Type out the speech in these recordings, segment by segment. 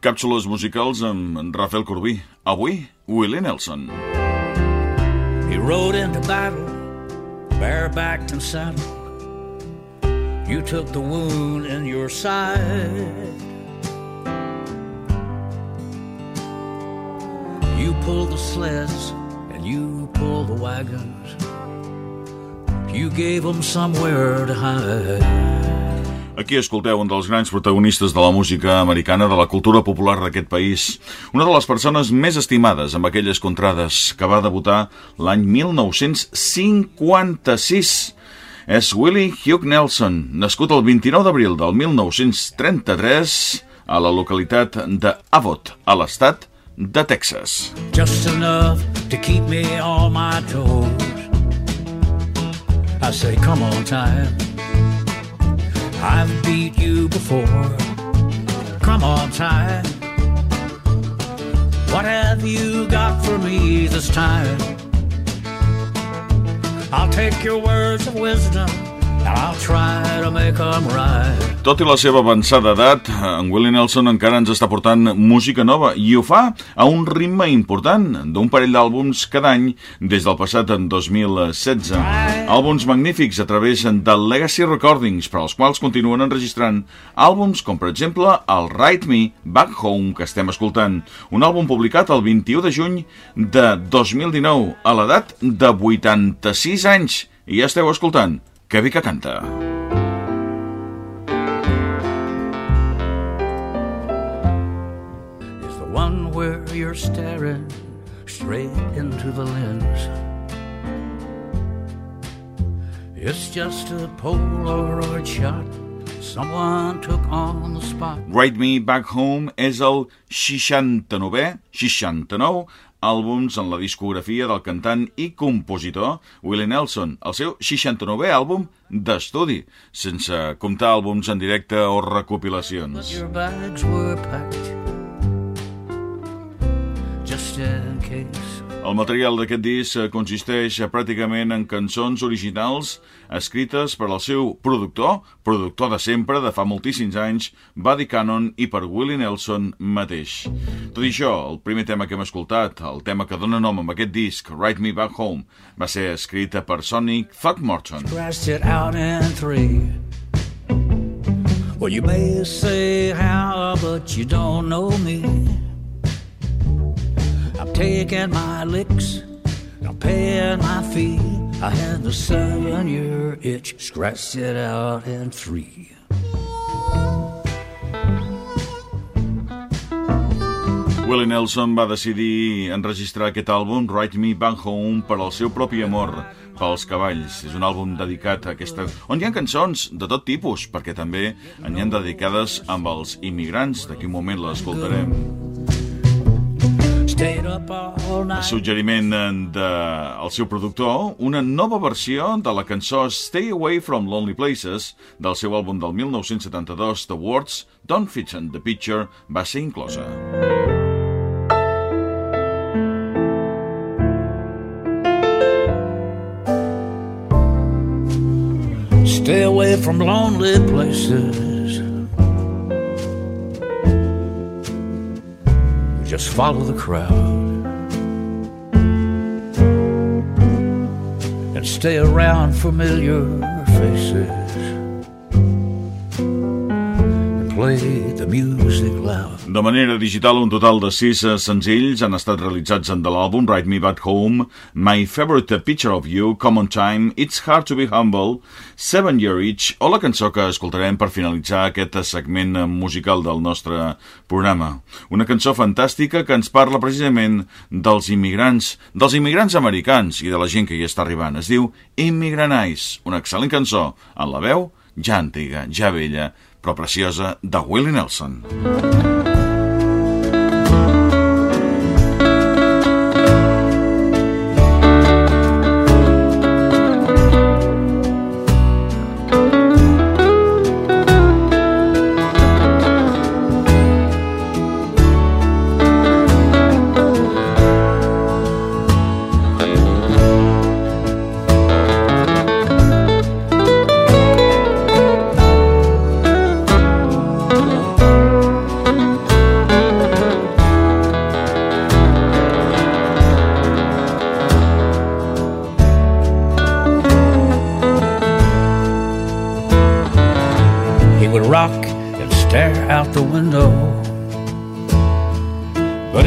Càpsules musicals amb Rafael Corbí. Avui, Willie Nelson. He rode into battle, barebacked and saddled. You took the wound in your side. You pulled the sleds and you pulled the wagons. You gave them somewhere to hide. Aquí escolteu un dels grans protagonistes de la música americana, de la cultura popular d'aquest país. Una de les persones més estimades amb aquelles contrades, que va debutar l'any 1956. És Willie Hugh Nelson, nascut el 29 d'abril del 1933 a la localitat de Abbott, a l'estat de Texas. Just enough to keep me on my toes. I say, come on, time. I've beat you before. Come on, time. What have you got for me this time? I'll take your words of wisdom and I'll try to make them right. Tot i la seva avançada edat, en Willie Nelson encara ens està portant música nova i ho fa a un ritme important d'un parell d'àlbums cada any des del passat en 2016. Àlbums magnífics a través de Legacy Recordings, per als quals continuen enregistrant àlbums com, per exemple, el Write Me Back Home, que estem escoltant. Un àlbum publicat el 21 de juny de 2019, a l'edat de 86 anys. I ja esteu escoltant que bé que canta. You're staring straight into the lens. It's just a Polaroid shot someone took on the spot. Write Me Back Home és el 69è, 69 àlbums en la discografia del cantant i compositor Willie Nelson, el seu 69è àlbum d'estudi, sense comptar àlbums en directe o recopilacions. Your bags were packed. El material d'aquest disc consisteix pràcticament en cançons originals escrites per al seu productor, productor de sempre, de fa moltíssims anys, Buddy Cannon i per Willie Nelson mateix. Tot i això, el primer tema que hem escoltat, el tema que dona nom a aquest disc, Write Me Back Home, va ser escrita per Sonic Thugmorton. Scratched it out in three. Well, you may say how, but you don't know me. Taking my licks, I'm paying my fee. I had the seven year itch, scratched it out in three. Willie Nelson va decidir enregistrar aquest àlbum, Write Me Back Home, per al seu propi amor pels cavalls. És un àlbum dedicat a aquesta... on hi ha cançons de tot tipus, perquè també n'hi han dedicades amb els immigrants. D'aquí un moment l'escoltarem. Night. Suggeriment del de, seu productor, una nova versió de la cançó Stay Away from Lonely Places del seu àlbum del 1972, The Words Don't Fit in the Picture, va ser inclosa. Stay away from lonely places. Just follow the crowd. And stay around familiar faces. Play the music loud. De manera digital, un total de sis eh, senzills han estat realitzats en de l'àlbum Write Me Back Home, My Favorite Picture of You, Common Time, It's Hard to Be Humble, Seven Year Itch o la cançó que escoltarem per finalitzar aquest segment musical del nostre programa. Una cançó fantàstica que ens parla precisament dels immigrants, dels immigrants americans i de la gent que hi està arribant. Es diu Immigrant Eyes, una excel·lent cançó en la veu ja antiga, ja vella, però preciosa de Willie Nelson. stare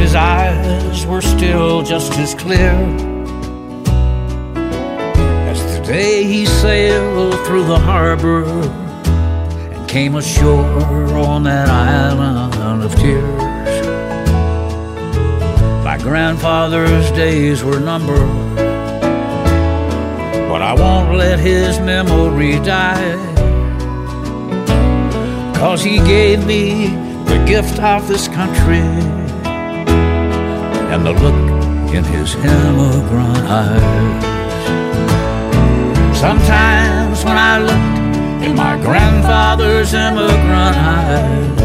his eyes were still just as clear as the day he sailed through the harbor and came ashore on that island of tears. My grandfather's days were numbered, but I won't let his memory die. Cause he gave me the gift of this country and the look in his immigrant eyes. Sometimes when I looked in my grandfather's immigrant eyes,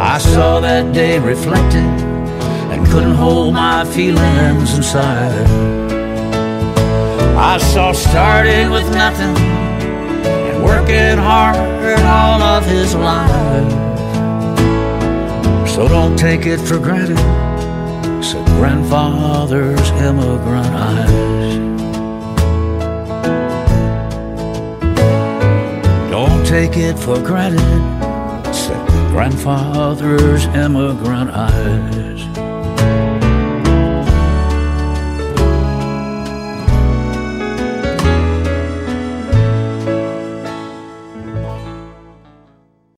I saw that day reflected and couldn't hold my feelings inside. I saw starting with nothing and working hard all of his life. So don't take it for granted, said grandfather's immigrant eyes. Don't take it for granted, said grandfather's immigrant eyes.